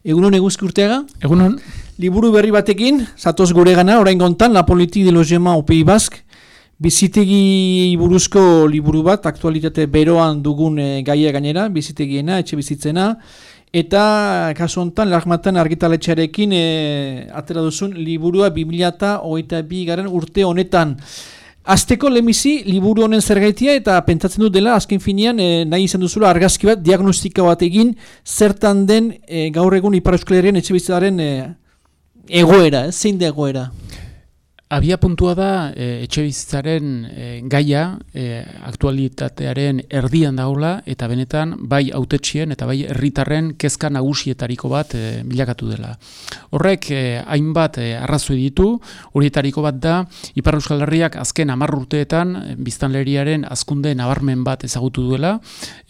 Egunon eguzki urteaga? Egunon. Liburu berri batekin, zatoz gure gana, orain gontan, La Politik de los Gema Opei Bask, bizitegi buruzko liburu bat, aktualitate beroan dugun e, gaia gainera, bizitegiena, etxe bizitzena, eta kasu honetan, lagmatan argitaletxearekin e, atera duzun liburua 2008 garen urte honetan. Azteko lemizi, liburu honen zergaitia eta pentsatzen dut dela, azken finean, e, nahi izan duzula argazki bat, diagnostika bat egin, zertan den e, gaur egun Ipar Euskal Herrian etxe bizitzaren e, egoera, eh? zein da egoera? Abia puntua da e, etxe bizitzaren e, gaia e, aktualitatearen erdian daula eta benetan bai autetxien eta bai herritarren kezka nagusietariko bat e, bilakatu dela. Horrek e, hainbat e, arrazoi ditu, horietariko bat da Ipar Euskal Herriak azken hamar urteetan biztanleriaren azkunde nabarmen bat ezagutu duela,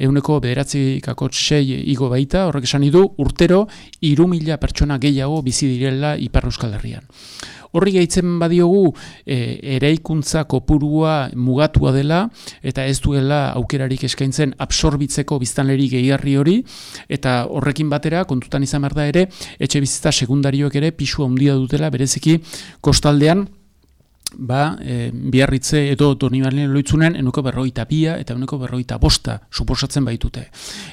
kakot sei igo baita, horrek esan du urtero iru mila pertsona gehiago bizi direla Ipar Euskal Herrian. Horri gehitzen badiogu e, eraikuntza kopurua mugatua dela eta ez duela aukerarik eskaintzen absorbitzeko biztanleri gehigarri hori. Eta horrekin batera kontutan izan behar da ere etxe bizitza sekundarioek ere pisua handia dutela bereziki kostaldean ba, e, biarritze edo donibalen loitzunen enuko berroita bia eta enuko berroita bosta suposatzen baitute.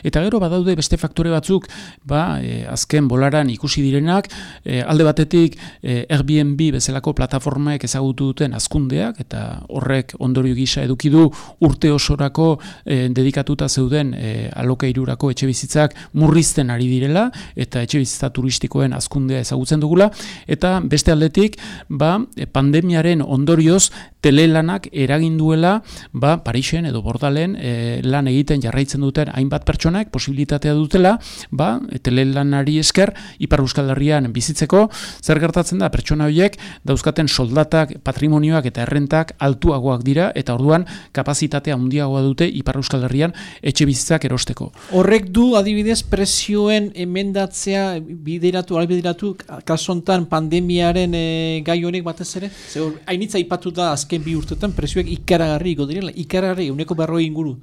Eta gero badaude beste faktore batzuk ba, e, azken bolaran ikusi direnak e, alde batetik e, Airbnb bezalako plataformaek ezagutu duten azkundeak eta horrek ondorio gisa eduki du urte osorako e, dedikatuta zeuden e, alokairurako etxe bizitzak murrizten ari direla eta etxe bizitza turistikoen azkundea ezagutzen dugula eta beste aldetik ba, pandemiaren ondorioz telelanak eragin duela ba Parisen edo Bordalen e, lan egiten jarraitzen duten hainbat pertsonak posibilitatea dutela ba telelanari esker Ipar Euskal Herrian bizitzeko zer gertatzen da pertsona horiek dauzkaten soldatak, patrimonioak eta errentak altuagoak dira eta orduan kapazitatea handiagoa dute Ipar Euskal Herrian etxe bizitzak erosteko. Horrek du adibidez prezioen emendatzea bideratu albideratu kasontan pandemiaren e, gai honek batez ere? Zeur, hainitza ipatu da azken bi urtetan presioak ikaragarri direla, ikaragarri uneko berroi inguru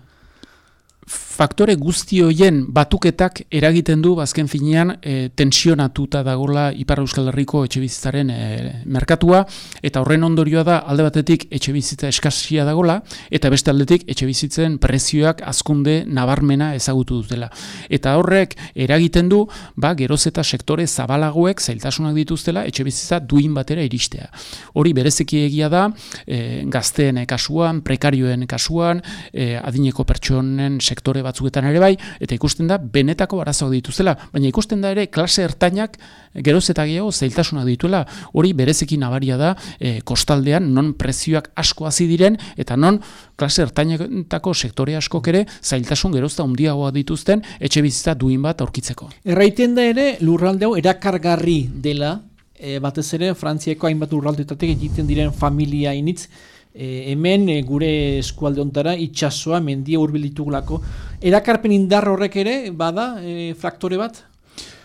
faktore guzti hoien batuketak eragiten du bazken finean e, tensionatuta dagola Ipar Euskal Herriko etxe bizitzaren e, merkatua eta horren ondorioa da alde batetik etxe bizitza eskasia dagola eta beste aldetik etxe bizitzen prezioak azkunde nabarmena ezagutu dutela. Eta horrek eragiten du ba, geroz eta sektore zabalagoek zailtasunak dituztela etxe bizitza duin batera iristea. Hori bereziki egia da e, gazteen kasuan, prekarioen kasuan, e, adineko pertsonen sektore batzuetan ere bai, eta ikusten da benetako arazoak dituzela, baina ikusten da ere klase ertainak geroz eta gehiago zailtasunak dituela, hori berezekin nabaria da e, kostaldean non prezioak asko hasi diren eta non klase ertainetako sektore askok ere zailtasun geroz eta handiagoa dituzten etxe bizitza duin bat aurkitzeko. Erraiten da ere lurralde hau erakargarri dela, e, batez ere Frantziako hainbat lurraldetatik egiten diren familia initz, e, hemen e, gure eskualde ontara itxasoa mendia urbil ditugulako. Erakarpen indar horrek ere, bada, e, fraktore bat?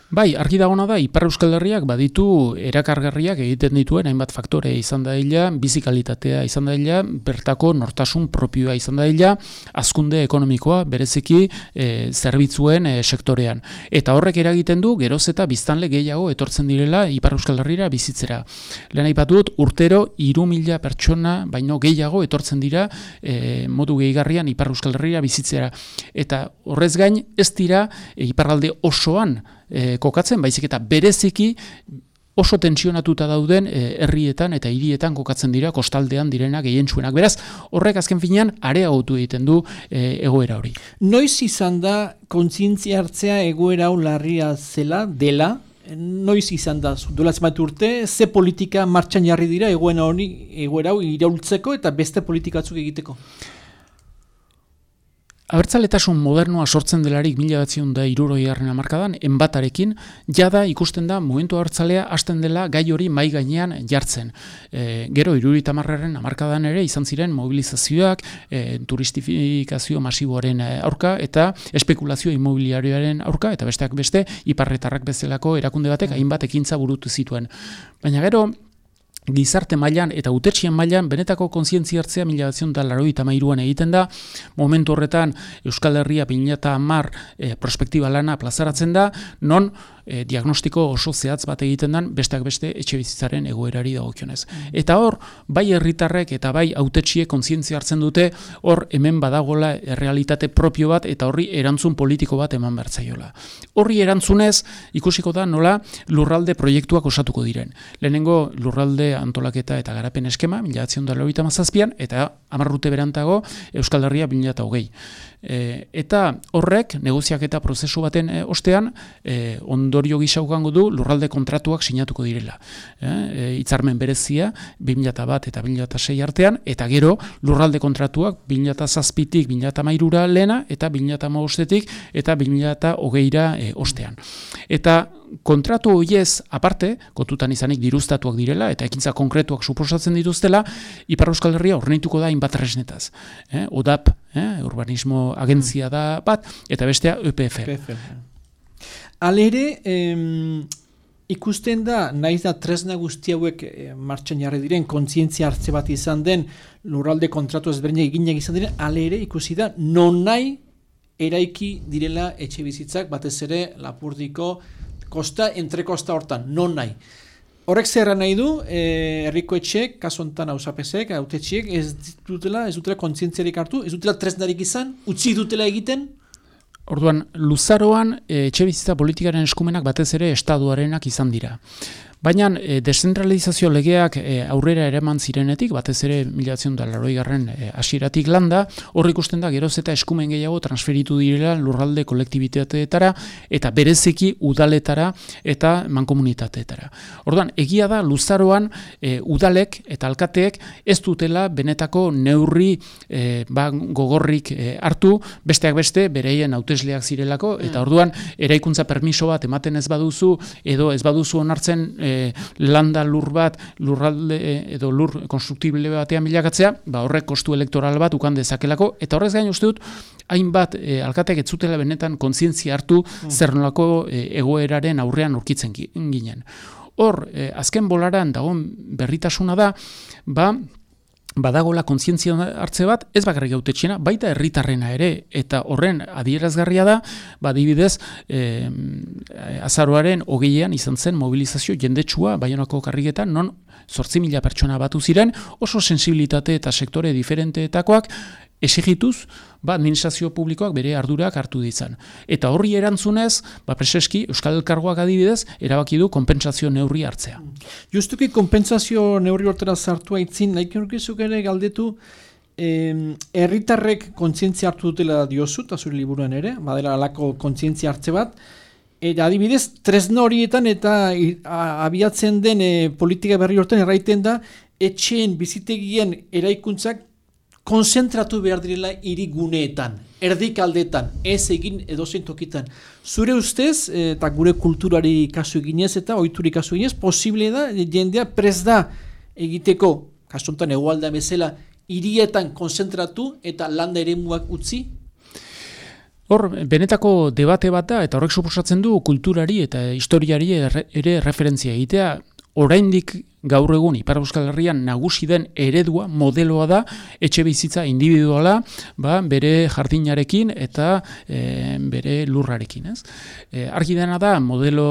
Bai, argi dagona da, Ipar Euskal Herriak baditu erakargarriak egiten dituen hainbat faktore izan da dela, bizikalitatea izan da dela, bertako nortasun propioa izan da dela, azkunde ekonomikoa bereziki e, zerbitzuen e, sektorean. Eta horrek eragiten du, geroz eta biztanle gehiago etortzen direla Ipar Euskal Herriera bizitzera. Lehen dut, urtero iru mila pertsona, baino gehiago etortzen dira e, modu gehigarrian Ipar Euskal Herriera bizitzera. Eta horrez gain, ez dira e, Iparralde osoan e, kokatzen, baizik eta bereziki oso tensionatuta dauden e, herrietan eta hirietan kokatzen dira kostaldean direnak gehien zuenak. Beraz, horrek azken finean areagotu egiten du e, egoera hori. Noiz izan da kontzientzia hartzea egoera hau larria zela, dela, noiz izan da, duela urte, ze politika martxan jarri dira egoera hori, egoera hau iraultzeko eta beste politikatzuk egiteko? Abertzaletasun modernoa sortzen delarik mila batzion da iruroi harren amarkadan, enbatarekin, jada ikusten da momentu abertzalea hasten dela gai hori mai gainean jartzen. E, gero iruri tamarraren amarkadan ere izan ziren mobilizazioak, e, turistifikazio masiboaren e, aurka eta espekulazio immobiliarioaren aurka, eta besteak beste, iparretarrak bezalako erakunde batek hainbat ekintza burutu zituen. Baina gero, gizarte mailan eta utetxien mailan benetako kontzientzia hartzea mila da laroi eta mairuan egiten da, momentu horretan Euskal Herria 2010 mar e, prospektiba lana plazaratzen da, non e, diagnostiko oso zehatz bat egiten den besteak beste etxe bizitzaren egoerari dagokionez. Eta hor, bai herritarrek eta bai autetxie kontzientzia hartzen dute, hor hemen badagola errealitate propio bat eta horri erantzun politiko bat eman bertzaiola. Horri erantzunez, ikusiko da nola lurralde proiektuak osatuko diren. Lehenengo lurralde antolaketa eta garapen eskema, mila da mazazpian, eta amarrute berantago Euskal Herria bila eta hogei. E, eta horrek, negoziak eta prozesu baten e, ostean, e, ondorio gisa ukango du lurralde kontratuak sinatuko direla. E, e, itzarmen berezia, 2000 bat eta 2006 artean, eta gero lurralde kontratuak 2000 zazpitik 2000 mairura lehena, eta 2000 maostetik eta 2000 hogeira e, ostean. Eta kontratu horiez aparte, kotutan izanik diruztatuak direla, eta ekintza konkretuak suposatzen dituztela, Ipar Euskal Herria ornituko da inbat resnetaz. Eh? ODAP, eh? urbanismo agentzia da bat, eta bestea EPF. Alere, em, ikusten da, naiz da tresna guzti hauek e, martxan jarri diren, kontzientzia hartze bat izan den, lurralde kontratu ezberdinak eginak izan diren, alere ikusi da, non nahi eraiki direla etxe bizitzak, batez ere lapurdiko, kosta, entre kosta hortan, non nahi. Horrek zerra nahi du, eh, herriko etxek, kaso honetan hausapesek, autetxiek, ez dutela, ez dutela kontzientziarik hartu, ez dutela tresnarik izan, utzi dutela egiten? Orduan, luzaroan e, etxe bizitza politikaren eskumenak batez ere estaduarenak izan dira. Baina e, deszentralizazio legeak e, aurrera ereman zirenetik, batez ere milatzen da laroi garren e, asiratik landa, horrik ikusten da geroz eta eskumen gehiago transferitu direla lurralde kolektibitateetara eta berezeki udaletara eta mankomunitateetara. Orduan, egia da luzaroan e, udalek eta alkateek ez dutela benetako neurri e, ba, gogorrik e, hartu, besteak beste bereien hautesleak zirelako, eta mm. orduan eraikuntza permiso bat ematen ez baduzu edo ez baduzu onartzen e, landa lur bat, lurralde e, edo lur konstruktible batean bilakatzea, ba horrek kostu elektoral bat ukan dezakelako, eta horrez gain uste dut, hainbat e, alkateak etzutela benetan kontzientzia hartu mm. zer nolako e, egoeraren aurrean urkitzen ginen. Hor, e, azken bolaran dagoen berritasuna da, ba, badagola kontzientzia hartze bat, ez bakarrik gautetxena, baita herritarrena ere, eta horren adierazgarria da, badibidez, eh, azaroaren hogeian izan zen mobilizazio jendetsua, baionako karriketan, non sortzi mila pertsona batu ziren, oso sensibilitate eta sektore diferenteetakoak, esigituz, ba, administrazio publikoak bere ardurak hartu ditzan. Eta horri erantzunez, ba, preseski, Euskal Elkargoak adibidez, erabaki du konpentsazio neurri hartzea. Justuki konpentsazio neurri hortera zartu haitzin, nahi kenurkizuk ere galdetu, herritarrek kontzientzia hartu dutela diozu, eta zure liburuan ere, badela alako kontzientzia hartze bat, Eta adibidez, tresna horietan eta abiatzen den e, politika berri horten erraiten da, etxeen bizitegien eraikuntzak konzentratu behar direla iriguneetan, erdikaldetan, ez egin edozein tokitan. Zure ustez, eh, eta gure kulturari kasu eginez eta oituri kasu eginez, posible da, jendea prez da egiteko, kasuntan egualda bezala, hirietan konzentratu eta landa ere muak utzi? Hor, benetako debate bat da, eta horrek suposatzen du kulturari eta historiari ere referentzia egitea, oraindik gaur egun Ipar Euskal Herrian nagusi den eredua, modeloa da etxe bizitza individuala, ba, bere jardinarekin eta e, bere lurrarekin, ez? E, argi dena da modelo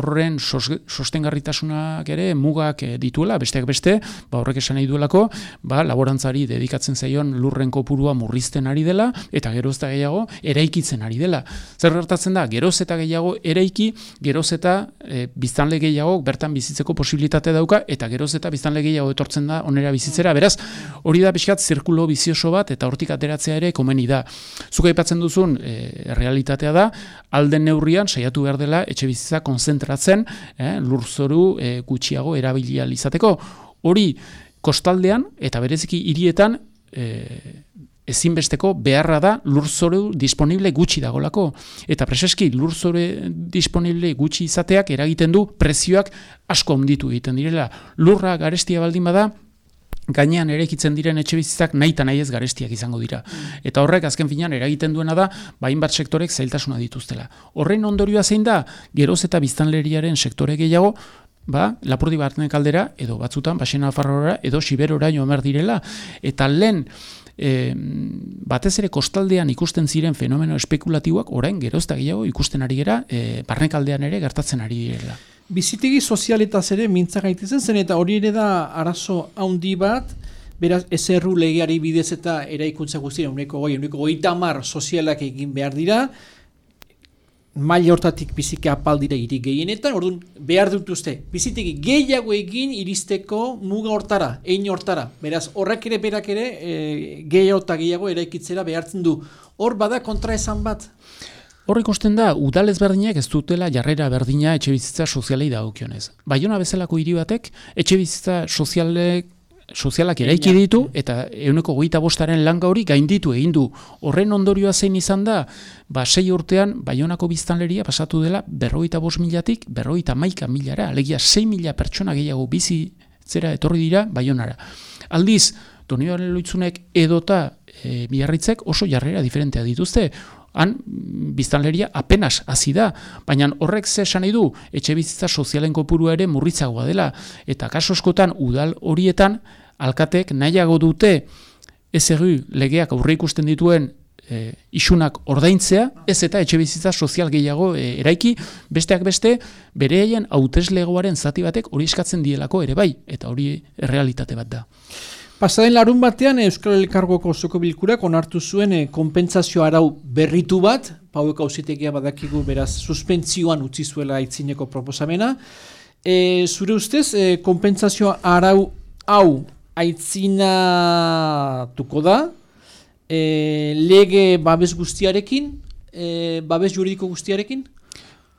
horren sostengarritasunak ere mugak e, dituela, besteak beste, ba, horrek esan nahi duelako, ba, laborantzari dedikatzen zaion lurren kopurua murrizten ari dela eta geroz eta gehiago eraikitzen ari dela. Zer gertatzen da, geroz eta gehiago eraiki, geroz eta e, biztanle gehiago bertan bizitzeko posibilitate dauka eta geroz eta biztan gehiago etortzen da onera bizitzera, beraz, hori da pixkat zirkulo bizioso bat, eta hortik ateratzea ere komeni da. Zuka aipatzen duzun, e, realitatea da, alden neurrian, saiatu behar dela, etxe bizitza konzentratzen, e, lurzoru e, gutxiago erabilia izateko. Hori, kostaldean, eta bereziki hirietan, e, ezinbesteko beharra da lurzoru disponible gutxi dagolako. Eta preseski lurzoru disponible gutxi izateak eragiten du prezioak asko onditu egiten direla. Lurra garestia baldin bada, gainean erekitzen diren etxe bizitzak nahi ez garestiak izango dira. Eta horrek azken finean eragiten duena da, bain bat sektorek zailtasuna dituztela. Horren ondorioa zein da, geroz eta biztanleriaren sektore gehiago, ba, lapurdi barnen kaldera, edo batzutan, basena farrora, edo siberora joan direla. Eta lehen, e, batez ere kostaldean ikusten ziren fenomeno espekulatiboak orain gerozta gehiago ikusten ari gera e, barnekaldean ere gertatzen ari direla. Bizitegi sozialetaz ere mintza gaitezen zen eta hori ere da arazo handi bat, beraz ezerru legeari bidez eta eraikuntza guztien, uneko goi, uneko goi tamar sozialak egin behar dira, maila hortatik biziki apaldira iri gehienetan, orduan behar dutuzte, bizitegi gehiago egin iristeko muga hortara, egin hortara. Beraz, horrek ere berak ere e, gehiago eta gehiago eraikitzera behartzen du. Hor bada kontra esan bat? Hor ikusten da, udalez berdinak ez dutela jarrera berdina etxe bizitza sozialei dagokionez. Baiona bezalako hiri batek, etxe bizitza sozialek sozialak eraiki ditu eta euneko goita bostaren langa hori gainditu egin du. Horren ondorioa zein izan da, ba, sei urtean Baionako biztanleria pasatu dela berroita bost milatik berroita maika milara, alegia sei mila pertsona gehiago bizi zera etorri dira Baionara. Aldiz, Donioaren loitzunek edota e, biarritzek oso jarrera diferentea dituzte, han biztanleria apenas hasi da, baina horrek ze esan du etxe bizitza sozialen kopurua ere murritzagoa dela, eta kaso eskotan udal horietan alkatek nahiago dute ez legeak aurre ikusten dituen e, isunak ordaintzea, ez eta etxe bizitza sozial gehiago e, eraiki, besteak beste, bere haien hauteslegoaren zati batek hori eskatzen dielako ere bai, eta hori realitate bat da. Pasaden larun batean Euskal Elkargoko zoko bilkurak onartu zuen e, konpentsazio arau berritu bat, pauek hausitegia badakigu beraz suspentzioan utzi zuela itzineko proposamena. E, zure ustez, e, konpentsazio arau hau aitzinatuko da, e, lege babes guztiarekin, e, babes juridiko guztiarekin?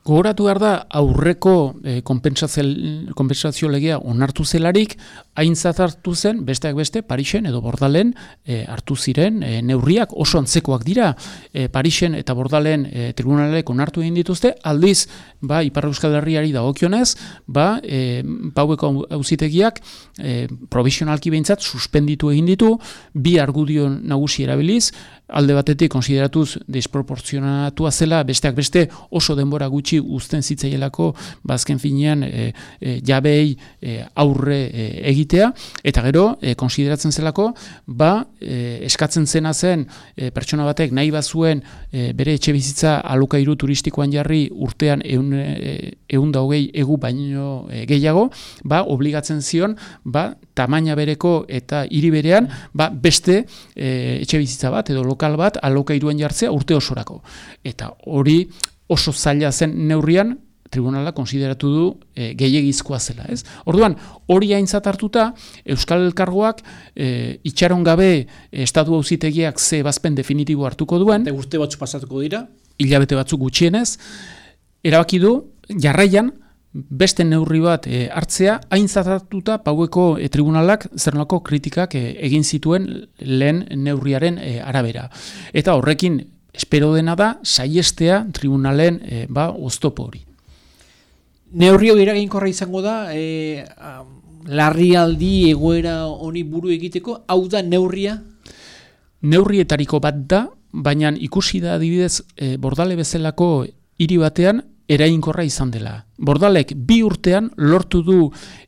Gogoratu behar da aurreko e, konpentsazio legea onartu zelarik, haintzat hartu zen, besteak beste, Parisen edo Bordalen e, hartu ziren e, neurriak oso antzekoak dira. E, Parisen eta Bordalen e, tribunalek onartu egin dituzte, aldiz, ba, Iparra Euskal Herriari dagokionez, ba, e, paueko auzitegiak e, provisionalki behintzat suspenditu egin ditu, bi argudio nagusi erabiliz, alde batetik konsideratuz desproporzionatua zela, besteak beste oso denbora gutxi uzten zitzaielako bazken ba, finean e, e, jabei e, aurre e, egitea eta gero e, konsideratzen zelako ba e, eskatzen zena zen e, pertsona batek nahi bazuen e, bere etxe bizitza alokairu turistikoan jarri urtean ehun e, da hogei egu baino e, gehiago ba obligatzen zion ba tamaina bereko eta hiri berean ba beste e, etxe bizitza bat edo lokal bat alokairuan jartzea urte osorako. Eta hori oso zaila zen neurrian tribunala konsideratu du e, gehiagizkoa zela, ez? Orduan, hori aintzat hartuta Euskal Elkargoak e, itxaron gabe e, estatu auzitegiak ze bazpen definitibo hartuko duen, eta urte batzuk pasatuko dira, hilabete batzuk gutxienez, erabaki du jarraian beste neurri bat e, hartzea aintzat hartuta paueko e, tribunalak zernako kritikak e, egin zituen lehen neurriaren e, arabera. Eta horrekin espero dena da saiestea tribunalen e, ba oztopo hori. Neurrio iraginkorra izango da e, larrialdi egoera honi buru egiteko, hau da neurria? Neurrietariko bat da, baina ikusi da adibidez e, bordale bezalako hiri batean erainkorra izan dela. Bordalek bi urtean lortu du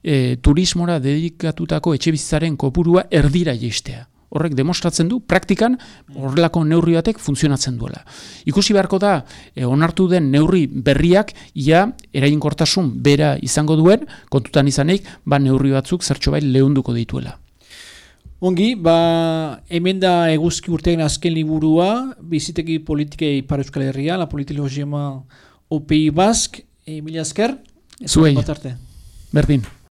e, turismora dedikatutako etxe bizitzaren kopurua erdira jeistea horrek demostratzen du praktikan horrelako neurri batek funtzionatzen duela. Ikusi beharko da e, onartu den neurri berriak ia erainkortasun bera izango duen kontutan izanik ba neurri batzuk zertxo bai lehunduko dituela. Ongi, ba, hemen da eguzki urtean azken liburua, biziteki politikei para Euskal Herria, la politologiema OPI Bask, Emilia Esker, Zuei, berdin.